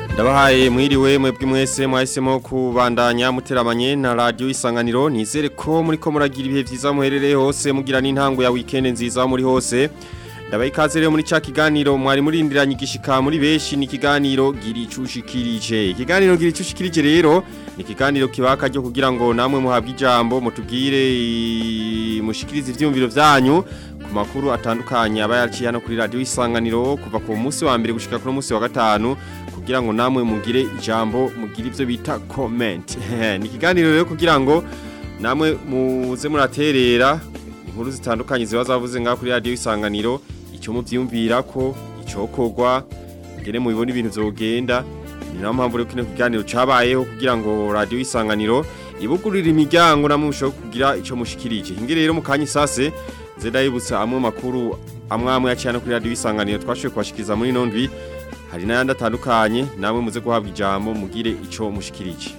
mwiri mwiriwe mwebwe mwese mwahisemo kubandanya muteramanye na radio isanganiro nizere ko muri ko muragira ibihe vyiza muherereye hose mugira n'intango ya weekend nziza muri hose ndabaye ikaze rero muri ca kiganiro mwari murindiranye igishika muri benshi ni kiganiro giricushikirije kiganiro giricushikirije rero ni kiganiro kibaka ryo kugira ngo namwe muhabwe ijambo mutubwire mushikirize ivyumviro vyanyu makuru atandukanye aba yaciye hano kuri radio isanganiro kuva ku munsi wa mbere gushika ku munsi wa gatanu kugira ngo namwe mugire ijambo mugire ivyo bita comment ni kiganiro rero kugira ngo namwe muze muraterera inkuru zitandukanye ziba zavuze ngaho kuri radio isanganiro icyo muvyumvira ko icokogwa ngene mubibona ibintu vyogenda ni nayo mpamvu rero kino kiganiro cyabayeho kugira ngo radio isanganiro ibugurira imiryango namwe mushobora kugira icyo mushikirije ingere rero mu kanya isase zeda zidayibutsa amwe makuru amwamwe acana kuri radio isanganiro twashoye kubashikiriza muri nondwi hari n'ayandi atandukanye namwe muze guhabwa ijambo mugire ico mushikirije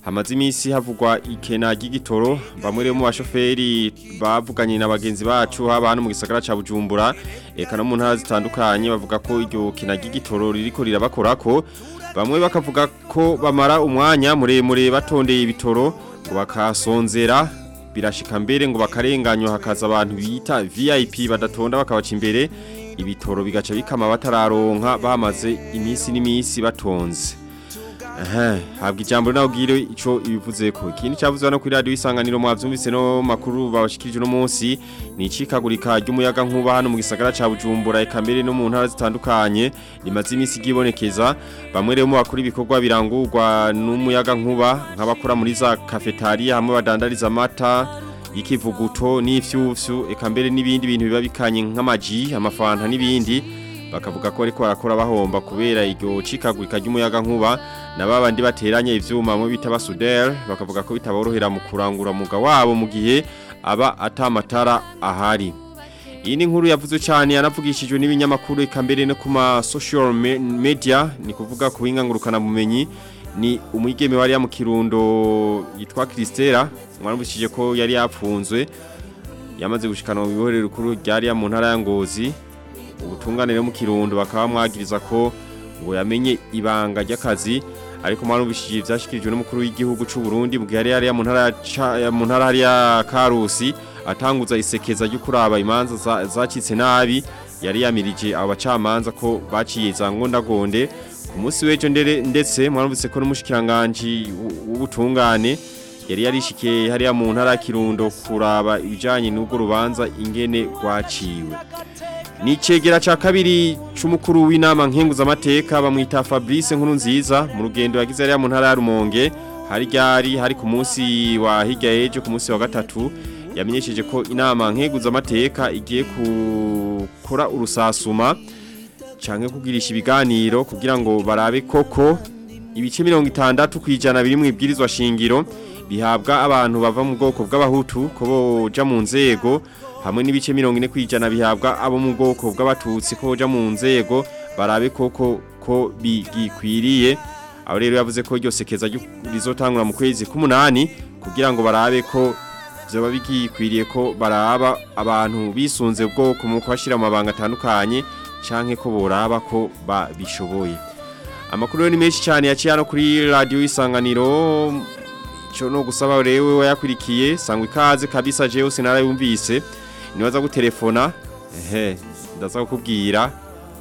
hamaze iminsi havugwa ikena ry'igitoro bamwe mu bashoferi bavuganye na bagenzi bacu haba hano mu gisagara cya bujumbura eka no mu ntara zitandukanye bavuga ko iryo kena ry'igitoro riri ko rirabakora ko bamwe bakavuga ko bamara umwanya muremure batondeye ibitoro bakasonzera birashika mbere ngo bakarenganywa hakaza abantu bita VIP badatonda bakabaca imbere ibitoro bigaca bikama batararonka bamaze iminsi n’iminsi batonze habwa ijambo nawe ubwire icyo ibivuze ko ikindi cyavuzwe no kuri radiyo isanganiro mwabyumvise no makuru babashikirije uno munsi ni icikagurika ry'umuyaga nkuba hano mu gisagara ca bujumbura ikamere no mu ntara zitandukanye rimaze iminsi gibonekeza bamwe rero mu bakora ibikorwa birangurwa n'umuyaga nkuba nk'abakora muri za kafetariya hamwe badandariza amata y'ikivuguto n'ibyufyu eka mbere n'ibindi bintu biba bikanye nk'amaji amafanta n'ibindi bakavuga ko ariko barakora bahomba kubera iryo cikagurika ry'umuyaga nkuba na babandi bateranye ivyuma mu bitaba basudel bakavuga ko bitaborohera mu kurangura muga wabo mu gihe aba atamatara ahari iyi ni inkuru yavuze cyane yanavugishijwe n'ibinyamakuru ikambere no kuma social media ni kuvuga ku ingangurukana bumenyi ni umwigeme wari mu kirundo yitwa Christera mwarumvishije ko yari yapfunzwe yamaze gushikana mu bihorero rikuru ryari mu ntara ya Ngozi ubutunganire mu kirundo bakaba mwagiriza ko ngo yamenye ibanga ry'akazi ariko mwarumvishije byashyikirijwe n'umukuru w'igihugu cy'u Burundi mu gihe yari mu ntara ya mu ntara ya Karusi atanguza isekeza ryo kuraba imanza zacitse nabi yari yamirije abacamanza ko baciye za ngondagonde ku munsi w'ejo ndetse mwarumvise ko n'umushyikiranganje w'ubutungane yari yarishikiye hariya mu ntara ya Kirundo kuraba ibijyanye n'ubwo rubanza ingene rwaciwe Nichegera cha kabiri cy’umukuru w'inama nkenguzamateka bamwita Fabrice nkuru nziza mu rugendo yagize ari mu ntara ya Rumonge hari ryari hari ku munsi wa hirya ejo ku munsi wa gatatu yamenyesheje ko inama nkenguzamateka igiye gukora urusasuma canke kugirisha ibiganiro kugira ngo barabe koko ibice mirongo itandatu 60 kwijana biri mu ibwirizwa shingiro bihabwa abantu bava mu bwoko bw'abahutu ko boja mu nzego hamwe n'ibice mirongo ine ku bihabwa abo mu bwoko bw'abatutsi koja mu nzego barabe koko ko bigikwiriye aho rero yavuze ko iryo sekeza rizotangura mu kwezi k'umunani kugira ngo barabe ko byaba bigikwiriye ko baraba abantu bisunze ubwoko mu kubashyira mu mabanga atandukanye canke ko boraba ko babishoboye amakuru ni menshi cyane yaciye hano kuri Radio isanganiro cyo no gusaba rewe wayakurikiye sangwa ikaze kabisa jewe sinarayumvise nibaza gutelefona ehe ndaza kukubwira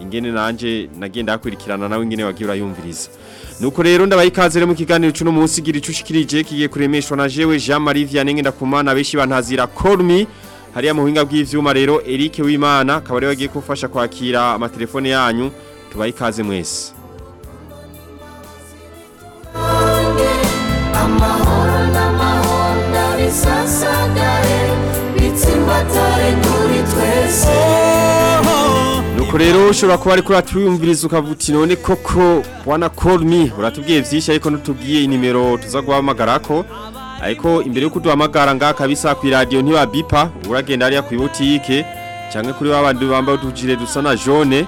ingene nanje nagenda akurikirana nawe ingene wagira urayumviriza nuko rero ndabayikaze mu kiganiro cy'uno munsi gira icushikirije kigiye kuremeshwa na jewe Jean Marie Vianney ngenda kumana beshi bantazira kormi hariya mu buhinga bw'ivyuma rero Eric Wimana akaba kabari wagiye kufasha kwakira amatelefone yanyu tubayikaze mwese amahoro n'amahoro nuko rero ushobora kuba ari kuri atwiyumviriza ukavuti none koko wana call me uratubwiye byinshi ariko ntutubwiye inimero tuza guhamagara ko ariko imbere y'uko duhamagara ngaha kabisa ku iradiyo ntibabipa uragenda hariya ku ibutike cyangwa kuri wa bandi bambaye utujire dusa na jone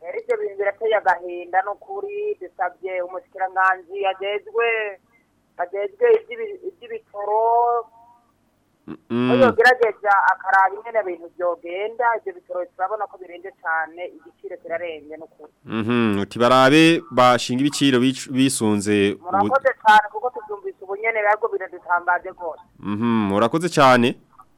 rero ibyo bintu birateye agahinda ni ukuri dusabye umushyikiranganzi agezwe agezwe iby'ibitoro yogerageza akaraba ingene bintu byogenda ibyo bitoro turabona ko birenze cyane igiciro kirarenze ni mm-hmm. barabe bashinga ibiciro bisunze murakoze cyane kuko tubyumvise ubunyene nabwo biradutangaje rwose mm-hmm. murakoze cyane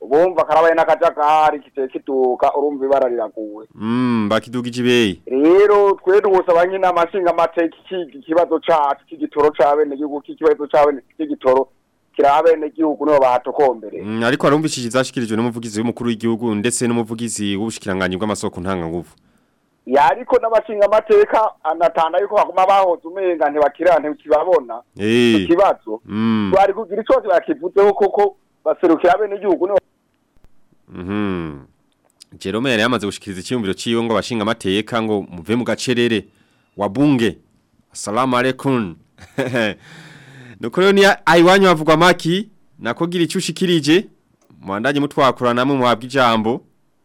Ubumva karabaye n'akajagari kitekiduka urumva kuwe. riraguwe. Mm, bakidugije ibeye. Rero twe dusaba nyina amashinga amateki kibazo cacu cy'igitoro cabe n'igihugu cy'ikibazo cabe cy'igitoro kirabe ne gihugu no bahatokombere mm, ariko harumbishije izashikirijwe n'umuvugizi w'umukuru w'igihugu ndetse n'umuvugizi w'ubushikiranganyi bw'amasoko ntangangumvu ya ariko n'abashinga amateka anatanda yuko akuma bahoze umenga nti bakirante ukibabona hey. ikibazo mm. bari kugira icose bakivuzeho koko baserukira bene igihugu no mhm Jerome yari yamaze gushikiriza icyumviro ciyo ngo abashinga amateka ngo muve mu gacerere wabunge assalamu alaykum nuko rero niya aiwanyu havugwa amaki nakogira icyo ushikirije muhandanye mutwakura namwe muhabwa ijambo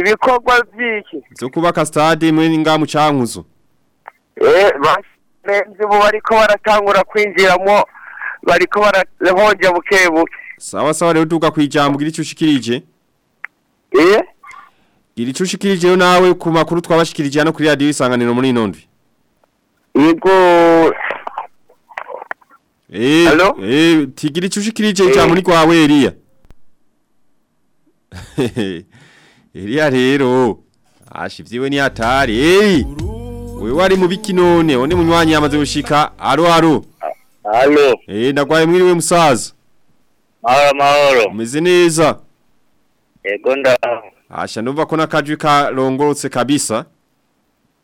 ibikorwa byiki byo kubaka sitade muri ninga mu cankuzo e, bo bariko baratangura kwinjiramo bariko barahonja bukebuke sawa sawa rero duga kwijambo gira icyo ushikirije ee gira icyo ushikirije nawe ku makuru twabashikirije hano kuri radio isanganiro muri inondwe yego ee ee tigira icyo ushikirije cyangwa ni kwa weriya Eliya rero Ashivyiwe ivyiwe ni atari. wewe wari mu biki none one munywanyi yamaze gushika aro aro Allo. eh ndagwaye mwiriwe musaza Mahoro maoro. Umeze neza ego nda Asha numva ko nakajwi karongorotse kabisa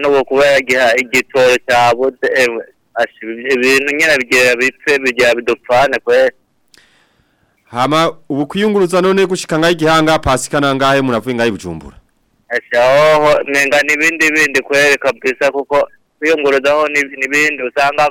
n'ubu kubera igitoro cyabuze eh, ibintu nyine bigira bipfe bigira bidupfane kubera hama ubu kwiyunguruza none gushika ngaho igihanga pasika nangahe muravuye ngaho ibujumbura ashaho nenga n'ibindi bindi kwereka bwiza kuko kwiyunguruzaho n'ibindi usanga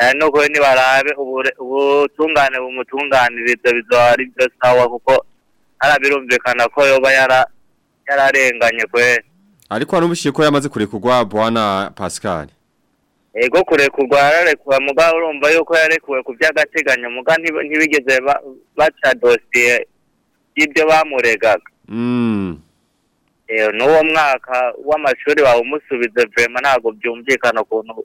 Eh, ni nuko ntibarabe ubutungane bumutunganiriza bizaba ari byo sawa kuko hariya ko yoba yararenganye kwe ariko hanubishije ko yamaze kurekurwa bwana pascal ego kurekurwa yararekura mugabo urumva yuko yarekuwe ku by'agateganyo muga ntibigeze baca dosiye y'ibyo bamuregaga hmm. eh, n'uwo mwaka w'amashuri bawumusubize vema ntabwo byumvikana ukuntu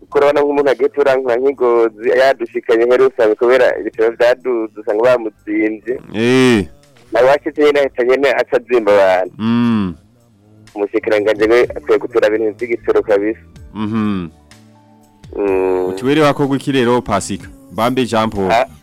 kuko urabona nk'umuntu agiye turankura nk'igozi yadushikanye nk'ari usanga kubera ibitoro byaduze usanga bamuzinze eh. nawe washyitse nyine ahita nyine atazimba abantu mm. umushyikirangange we akwiye gutura ibintu by'igitoro kabisa mhm. mm. utiwerewe akorwa iki rero pasika bambe jean paul ah,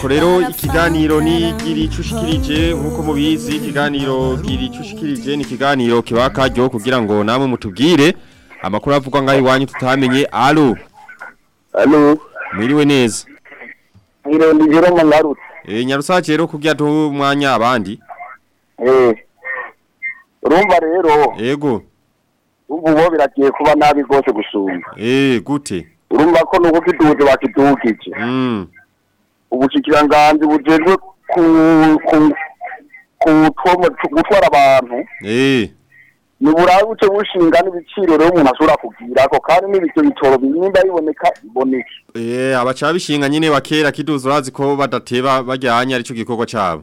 ko rero ikiganiro ni giricushikirije nkuko mubizi ikiganiro giricushikirije ni ikiganiro kiba karyo kugira ngo namwe mutubwire amakuru avugwa ngaho iwanyu tutamenye alo alo mwiriwe neza mwiriwe ndi Jerome Ngarutse eh nyarusake rero kugira tu mwanya abandi eh urumva rero yego ubu bo biragiye kuba nabi gose gusumba eh gute urumva ko nuko kiduje bakidukije mm ubushikiranganzi bujejwe gutwara abantu eh. niburabuce bushinga n'ibiciro rero umuntu ashobora kugira ako kandi n'ibyo bitoro bimba biboneka iboneke eh abaca bishinga nyine bakera kiduza urazi ko badateba bajyanye ari cyo gikorwa cyabo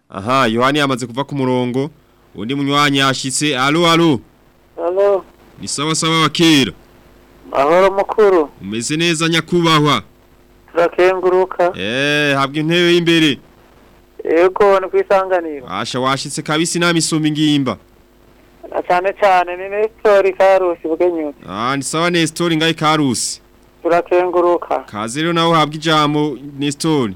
Aha, Yohani ya kuva ku murongo. Undi munywanyi ashitse. Alo alu. Alu. Ni sawa sawa wakiru. Mahoro mukuru. Umeze neza nyakubahwa. Turakenguruka. Eh, habwa intebe y'imbere. Yego ni kwisanganira. Asha washitse kabisi nami sumba ingimba. Cyane chane, ni story Karusi bugenyutse. Ah, ni sawa story ngai Karusi. turakenguruka kazi rero nawe uhabwa ijambo n'isitoni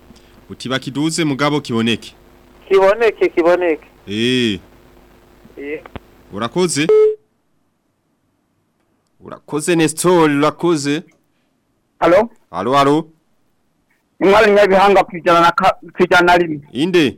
uti bakiduze mugabo kiboneke kiboneke kiboneke eee eh. eh. urakoze urakoze nesitori urakoze halo halo halo imali nyabihanga hanga ijana na rimwe inde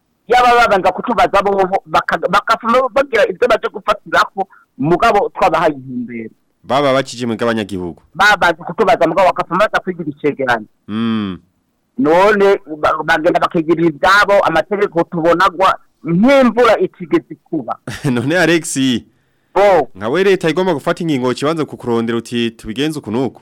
yaba babanza kutubaza bo bagira ibyo baje gufatira mugabo twabahaye intumbero baba bakije mu gabanyagihugu baba kutubaza mugabo bakafamaza kwigira icegeranyo mm none bagenda bakigirira ibyabo amategeko tubonagwa nk'imvura itigezi kuba none alexi bo nkawe leta igomba gufata ingingo kibanza kukurondera uti tubigenze ukunuko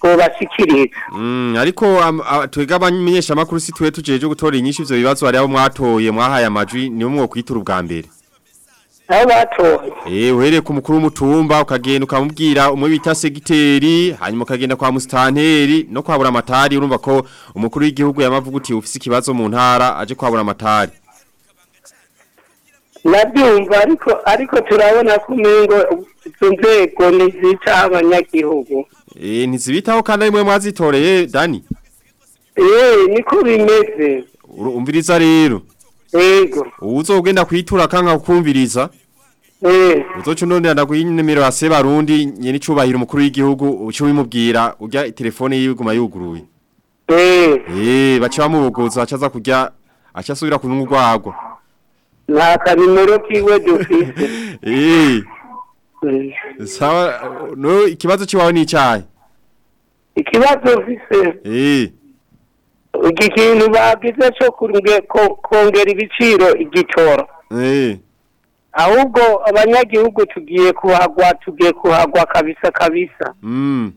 twobashikiriza ariko twebwe abamenyesha amakuru si twe tugejeje gutora inyinshi ibyo bibazo hariho mwatoye mwahaye amajwi nibo mwo kwitura ubwa mbere aho batoye eee eh, uhereye ku mukuru w'umutumba ukagenda ukamubwira umwe bita segiteri hanyuma ukagenda kwa musitanteri no kwabura amatari urumva ko umukuru w'igihugu yamavuga uti ufite ikibazo mu ntara aje kwabura amatari nabyumva ariko ariko turabona ko umengo izo nzego ntizita abanyagihugu eee eh, ntizibitaho kandi mwe mwazitoreye dani eee eh, niko bimeze urumviriza rero Ego. ugenda kwitura kanga kukumviriza. Eh. Uzoca unonera ku nimero ya Sebarundi nyene cubahira umukuru w'igihugu uco bimubwira urya telefone yiguma yuguruye. Eh. Eh bacha bamubogoza acaza kurya acasubira ku rwagwa. Na kanimero kiwe dufite. Eh. Sawa no ikibazo ciwawe ni cyayi. Ikibazo vise. Eh. iki kintu bagize co kongera ibiciro igitoro eh. ahubwo abanyagihugu tugiye kuhagwa tugiye kuhagwa kabisa kabisa hmm.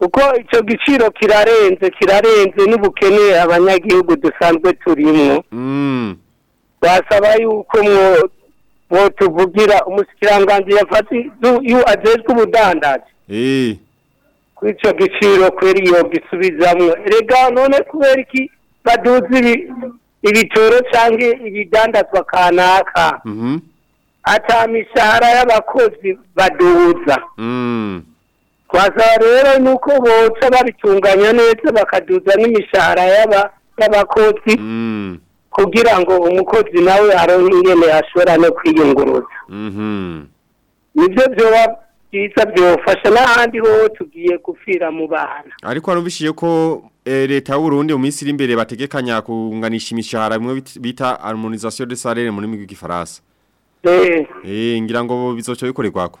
uko ico giciro kirarenze kirarenze n'ubukene abanyagihugu dusanzwe turimwo hmm. basaba yuko mwo mwotuvugira umushikiranganji yafati yu ajejwe ubudandaje eh kwico giciro kweriyo gisubizamwo erega none kubera iki baduza ibitoro canke ibidandazwa kanaka mhm. ata mishahara y'abakozi baduza twasaba mm. rero nuko boca babitunganya neza bakaduza n'imishahara y'abakozi mm. kugira ngo umukozi nawe aronke ingene ashobora no kwiyunguruza mhm. nivyo vyoba byiza byofasha n'ahandi ho tugiye gupfira mu bana ariko warubishiye ko eh, leta y'uburundi mu minsi iri imbere bategekanya kunganisha imishahara bimwe bita harmonisation de salaire mu rurimi rw'igifaransa eee eh. eh, ngira ngo bizoca bikorerwako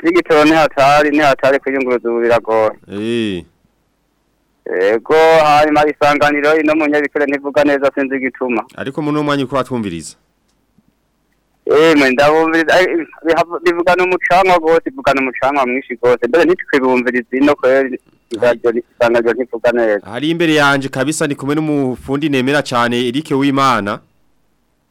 iby'igitoro ntihatari ntihatari kuyunguruza ubu biragoye yego hanyuma isanganiro ino munyabikere ntivuga neza sinzi igicuma ariko muri uwo mwanya uko batwumviriza eee ndabumviriza eh, bivuga n'umucanwa rwose bivuga n'umucanwa mwinshi rwose mbere ntitwibumvirize ino kweri isanganiro ntivuga neza hari imbere yanjye kabisa ni kumwe n'umufundi nemera cyane erike w'imana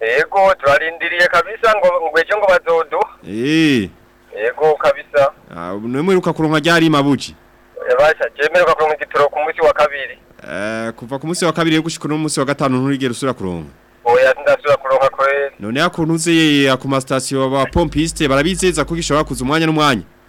Ego turarindiriye kabisa ngo ngweje ngo bazodu. Eh. Ego kabisa. Ah, nemwe ruka kuronka ryari Mabuji. Eh, byemererwa kuronka igitoro ku munsi wa kabiri eh, kuva ku munsi wa kabiri yo gushyika munsi wa gatanu nturigere usura kuronka oya ndasura kuronka kweri none yakuntuze eh, ku masitasiyo ba pompiste barabizeza ko gishobora kuza umwanya n'umwanya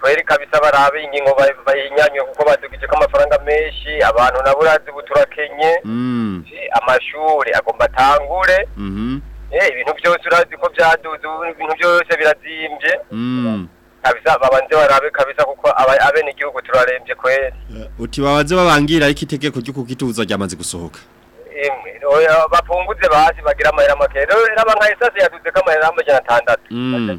twere mhm. kabisa barabe ingingo bayinyanywe kuko badugije ko amafaranga menshi abantu nabo urazi buturakenye mm. amashuri agomba atangure mhm. eh, ibintu byose urazi ko byaduze ibintu byose birazimbye mm. kabisa babanze barabe kabisa kuko abene igihugu turarembye kweli eh, uti babanze babangira ariko itegeko ryo kugituza ryamaze gusohoka bapunguze basi bagira amahera make rero abanka esase yaduze kamahera 600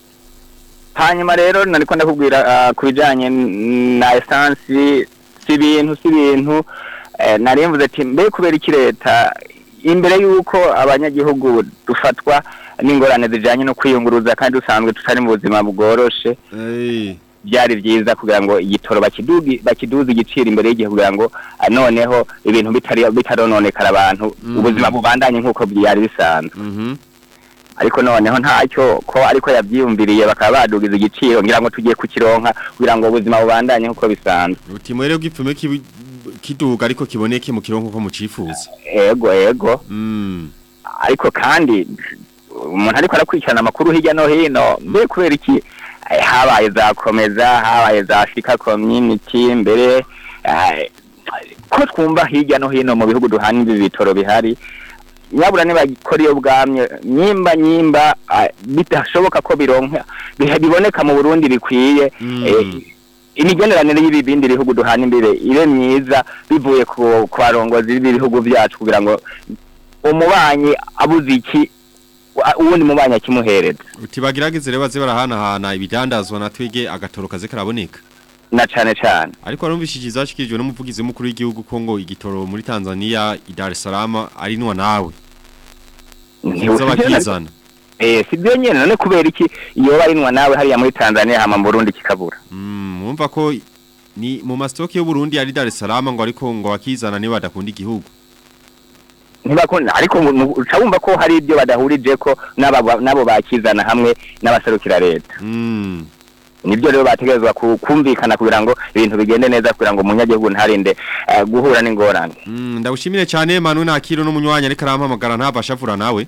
hanyuma rero nari ko ndakubwira ah, ku bijyanye na esansi si ibintu si ibintu eh, narimbuze ati mbe kubera iki leta imbere y'uko abanyagihugu dufatwa n'ingorane zijyanye no kwiyunguruza kandi dusanzwe tutari mu buzima bworoshe byari byiza kugira ngo igitoro bakiduze igiciro imbere y'igihe kugira ngo ah, noneho ibintu bitarononekara abantu mm. ubuzima bubandanye nk'uko byari bisanzwe mm-hmm. ariko noneho ntacyo ko ariko yabyiyumviriye bakaba badugiza igiciro ngira ngo tugiye kukironka kugira ngo ubuzima bubandanye nk'uko bisanzwe utimwere bw'ipfume kiduga ariko kiboneke mu kirongo ko mucifuza yego yego hmm. ariko kandi umuntu ariko arakurikirana amakuru hirya no hino mbe kubera iki habaye eh, zakomeza habaye za afurika komyuniti mbere eh, ko twumva hirya no hino mu bihugu duhana ibi bitoro bihari nyabura ntibagikora iyo bwamye nyimba nyimba bidashoboka ko bironka biboneka mu burundi bikwiye hmm. eh, imigenderanire y'ibibindi bihugu duhana imbere ibe myiza bivuye ku barongozi b'ibihugu byacu kugira ngo umubanyi abuze iki ubundi mubanyi akimuhereza tibagerageze rero baze barahanahana ibidandazwa na twige agatoro kaze karaboneka na cyane cyane ariko arumvishiriza ashyikirijwe n'umuvugizi w'umukuru w'igihugu ko ngo igitoro muri tanzania Dar es Salaam ari nwa nawe ntiza eh si byo nyene none kubera iki iyo barinwa nawe hariya muri Tanzania hama mu Burundi kikabura mm umva ko ni mu mastoke y'u Burundi ari Dar es Salaam ngo ariko ngo bakizana niba badakunda igihugu ntibakunda ariko ucabumva ko hari ibyo badahurije ko nabo bakizana hamwe n'abaserukira leta mm nibyo rero bategerezwa kumvikana kugira ngo ibintu bigende neza kugira ngo umunyagihugu ntarinde eh, guhura n'ingorane hmm, ndagushimire cyane manu ntakiro n'umunywanyi ariko arampamagara ntabasha avura nawe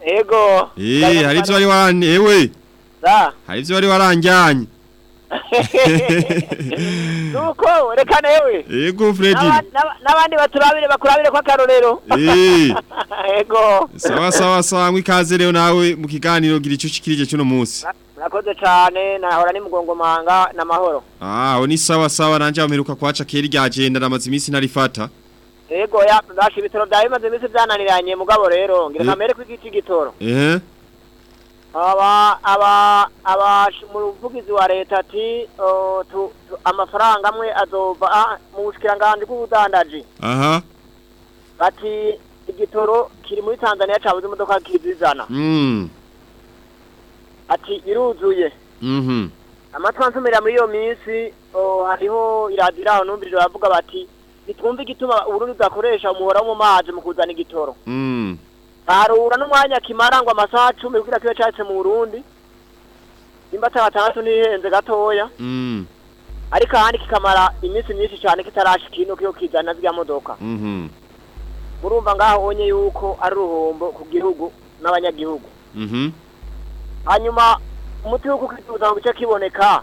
Ego. Eh, hari ibyo wari waranye ewe. Za. Hari ibyo wari waranjyanye. Nuko reka newe. Ego Freddy. Nabandi baturabire bakurabire kwa karorero. Eh. Ego. Sawa sawa sawa ikaze rero nawe mu kiganiro gira ico cikirije cuno munsi. Nakoze cyane nahora ni mugongo manga na mahoro. Ah, oni sawa sawa nanje ameruka kwaca keri ryagenda namaze iminsi narifata. yego ya basha ibitoro byawe bimaze byananiranye mugabo rero ngira eh. kamere ko igiti gitoro eh. aba aba aba umuvugizi wa leta ati amafaranga amwe azova ah, mu bushikiranganje bw'ubudandaji aha bati igitoro kiri muri tanzania cabuze imodoka kizizana hmm. ati iruzuye mhm. amatransumirira muri iyo minsi hariho iradiyo aho numviriro baravuga bati nitumbi gituma urundi zakoresha umuhora w'amazi mu kuzana igitoro harura mm. n'umwanya kimara ngo amasaha cumi kugira kibe catse mu burundi nimba atabatandatu nihenze gatoya mm. ariko ahandi kikamara iminsi myinshi cyane kitarasha ikintu kiyo kizana zirya modoka mm-hmm. murumva ngaho onye yuko ari uruhombo ku gihugu n'abanyagihugu mm-hmm. hanyuma umuti w'uko ukizuza mu gice kiboneka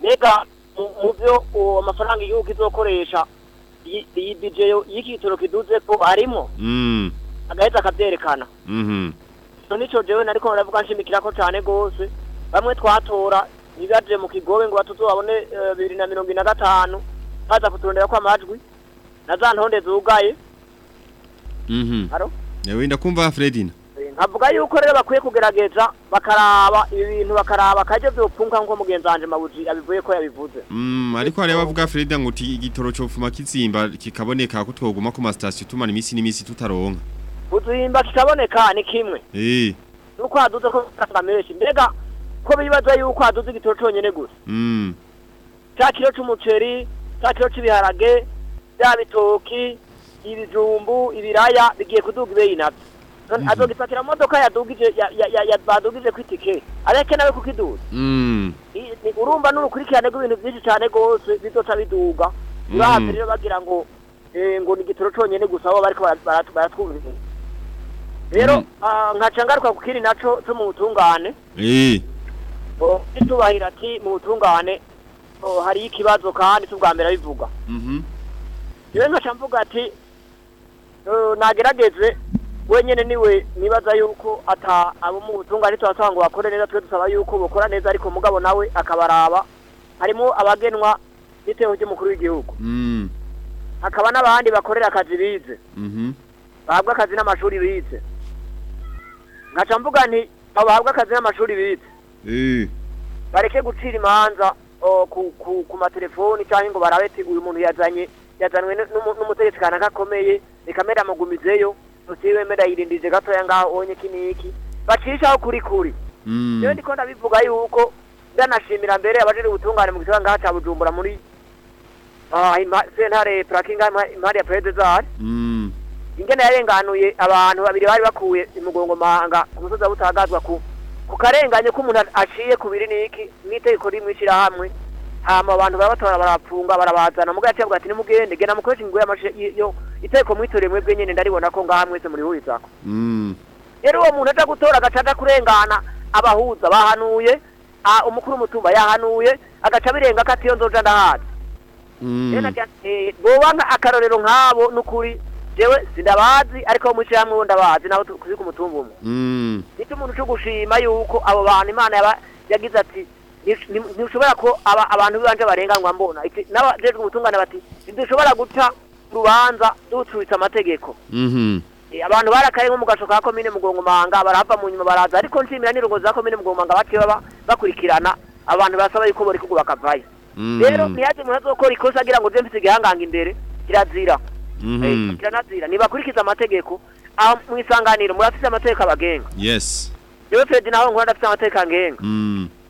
mbega mu byo amafaranga igihugu izokoresha iyi bije y'iki gitoro kiduze ko arimo mm. agahita akabyerekana mm-hmm. nicyo jewe nariko naravuga nshimikira ko cyane rwose bamwe twatora bibaje mu kigobe ngo batuzabone eh, bibiri na mirongo na gatanu baza kuturondera kwa amajwi na za ntonde zugaye mhm. yewe ndakumva Fredina nkavuga yuko rero bakwiye kugerageza bakaraba ibintu bakaraba akajya byopfunga nko mugenzi mabuji abivuye ko yabivuze mm, ariko hariya bavuga Freda ngo igitoro cyopfuma kitsimba kikaboneka ko twoguma ku masitasiyo tumara iminsi n’imisi tutaronka kuzimba kikaboneka ni kimwe eh. nuko haduze ko gasanga menshi ko bibaza yuko haduze igitoro cyonyine gusa mm. cya kiro cy'umuceri cya cy'ibiharage bya ibijumbu ibiraya bigiye kuduga ibeyi nabyo mhm. adogipakira modoka yadugije badugije kwitike areke nawe kukiduza mm. urumva n'urukurikirane rw'ibintu byinshi cyane rwose bizoca biduga mm. urahazi rero bagira ngo eh, ngo ni igitoro cyonyine gusa aho bariko baratwumvise rero mm. ah, nkaca ngaruka ku kiri naco cyo mu butungane eh. tubahira ati mu butungane oh, hariyo ikibazo kandi tubwa abivuga mhm. rero mvuga ati nagerageze wenyine niwe nibaza yuko ata abo mu butungane tuhasanga bakore neza twe dusaba yuko bakora neza ariko mugabo nawe akabaraba harimo abagenwa n'iteko ry'umukuru w'igihugu mm. hakaba n'abandi bakorera akazi bize mm-hmm. bahabwa akazi n'amashuri bize nkaca mvuga nti bahabwa akazi n'amashuri bize eh. bareke gucira imanza oh, ku matelefoni cyangwa ngo barabeti uyu muntu yazanye yazanwe n'umutegetsi kanaka akomeye reka mera mugumizeyo mera yirindije gatoya ngaho onye kiniki bacishaho kuri kuri rero mm. ndiko ndabivuga yuko ndanashimira mbere abajiri ubutungane mu gisagara ngaha ca bujumbura muri ah, sentare purakinga impande ya perezidari mm. ingene yarenganuye abantu babiri bari bakuye imugongo manga ku musozi wabutangazwa ku ku karenganye k'umuntu aciye ku biriniki n'itegeko rimwe ishyirahamwe hama abantu barabatora barapfunga barabazana muga yacibwa ati nimugende genda mukoresha ingo yo iteko mwitoreye mwebwe nyene ndaribona ko ngaha mwese muri hurizako mm rero uwo muntu aja gutora agacaja kurengana abahuza bahanuye umukuru mutumba yahanuye agaca birenga ko atiyo nzoja ndahaza mm. eh, boba akarorero nk'abo n'ukuri jewe sindabazi ariko muce hamwe ubundi abazi nabo ku mutumba umwe mm. nicyo umuntu cyo gushima yuko abo bantu imana yagize ati ntushobora ko abantu b'ibanze barenganywa mbona n'abajejwe ubutungane bati ntidushobora guca urubanza ducutse amategeko mhm. eh, abantu barakaye nko mu gaco ka komine mugongomanga barahava mu nyuma baraza ariko nshimira n'urugozi za komine mugongomanga baciye baba bakurikirana abantu basaba yuko bari kugwa bakavayo mhm. rero ntiyaje umuntu azokora ikosa agira ngo je mfise imbere kirazira mhm. eh, kiranazira ntibakurikiza amategeko aho mu isanganiro murafise amategeko abagenga yes jewe perezida naho nkora ndafise amategeko angenga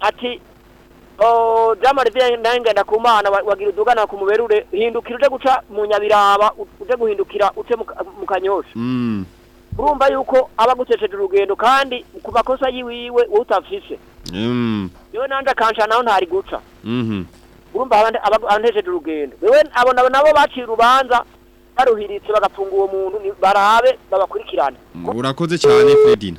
ati jamari vya nange ndakumana wagira udugana ku muberure hindukira uje guca mu nyabiraba uje guhindukira ute mu kanyosha mm. urumva yuko aba urugendo kandi ku makosa yiwiwe wowe utafise yewe mm. nanjye akansha naho ntari guca mm-hmm. urumva abantejeje urugendo yewe abona nabo baciye urubanza baruhiritse bagapfunga uwo muntu barabe babakurikirane urakoze cyane fredina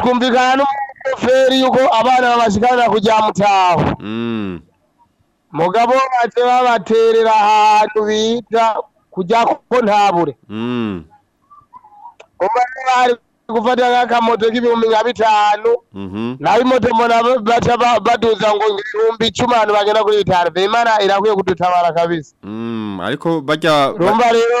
twumvikana n'umushoferi yuko abana babashikana kujya mutaho mm. mugabo baje babaterera ahantu bita kujya ko ntabure mm. bari gufata nk'akamoto k'ibihumbi nka bitanu mm-hmm. naho imoto mbona baca baduza ngo ibihumbi icumi abantu bagera kuri bitanu imana irakwiye kudutabara kabisa mm. ariko bajya rumva rero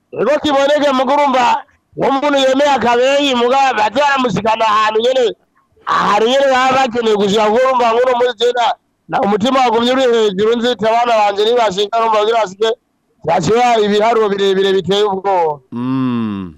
ego kiboneke mu gurumva umuntu yemeye akabeyi mugaba bazaramushikana ahantu nyene ahantu nyene baba bakeneye gushika mu gurumva nk'uno muzi umutima wagumye uri hejuru nzite abana banjye nibashinga numva birasike baciye hari ibiharuro birebire biteye ubwoba mm.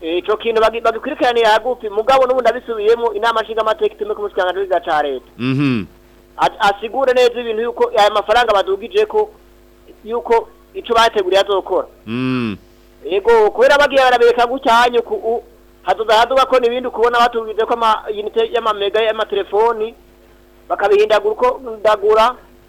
eh, icyo kintu bagikurikiraniye hagufi mugabo n'ubundi abisubiyemo inama nshingamateka itume ku musitangano w'iza cya leta mhm. asigure neza ibintu yuko aya mafaranga badugije ko yuko icyo bateguriye azokora mm. yego kubera bagiye barabireka gutya hanyuku haduza haduka ko n'ibindi kubona batubwize ko amayinite y'amamega y'amatelefoni bakabihindagura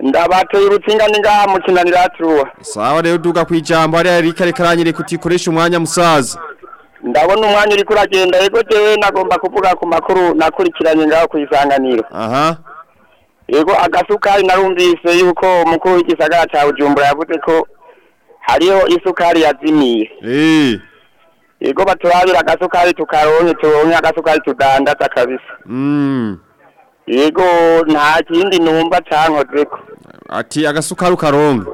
ndabateye urutsingane ngaha mukinanira haturuwa sawa rero duka ku ijambo hariya rika rikarangirika utikoresha umwanya musaza ndabona umwanya uri kuragenda yego jewe nagomba kuvuga ku makuru nakurikiranye ngaho ku isanganiro aha yego agasukari narumvise yuko umukuru w'igisagara cya bujumbura yavuze ko hariho isukari yazimiye eee eh. yego baturabira agasukari tukaronke turonke agasukari tudandaza kabisa mm. yego nta kindi numva cankozeko ati agasukari ukaronke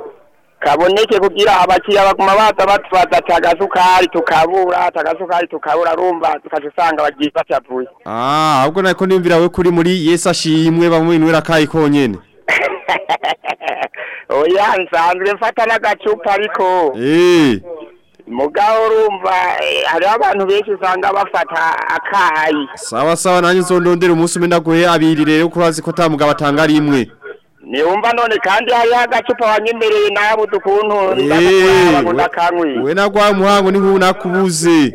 kaboneke kugira abakiriya baguma baza batubata ati agasukari tukabura ati tukabura rumva tukazisanga bagiye batavuye ah ahubwo nako nimvira we kuri muri yesu ashimwe bamwinwera kayi konyene oya nsanzwe mfata n'agacupa ariko eh. mugabo urumva eh, hariho abantu benshi usanga bafata akayi sawa sawa nanjye uzondondere umunsi umwe ndaguhe abiri rero ko urazi ko nta mugabo atanga rimwe niwumva none kandi hariho agacupa wanyemereye nawe udukuntu eh, we nagwa umuhango niho unakubuze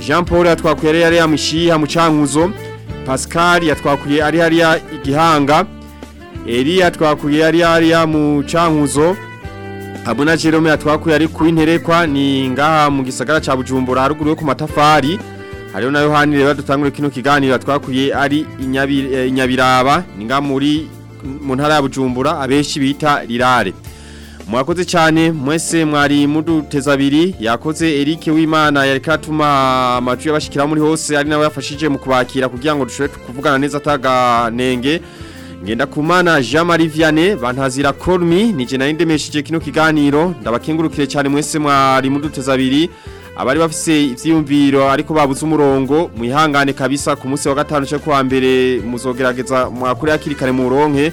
Jean Paul yatwakuye ari ariya mushiha mu cankuzo Pascal yatwakuye ari hariya igihanga Elia yatwakuye ari hariya mu cankuzo Abuna Jerome yatwakuye ari ku interekwa ni ngaha mu gisagara ca Bujumbura haruguru yo ku matafari hariho na Yohani reba dutangure kino kiganiro yatwakuye ari eh, inyabiraba ni nga muri mu ya bujumbura abeshi bita rirare mwakoze cyane mwese mwari muduteza abiri yakoze Eric w'imana yarikatuma katuma amajwi muri hose ari nawe yafashije mu kubakira kugira ngo dushobore kuvugana neza ataganenge ngenda kumana jean marie vianney bantazira korumi nije nayo ndemesheje kino kiganiro ndabakingurukire cyane mwese mwari muduteza abiri abari bafise ivyiyumviro ariko babuze umurongo mwihangane kabisa ku munsi wa gatanu cyo kuwa mbere muzogerageza mwakure akirikare mu ronke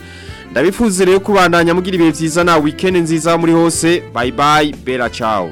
ndabifuze rero kubandanya mugira ibihe vyiza na weekend nziza muri hose bye bye bera ciao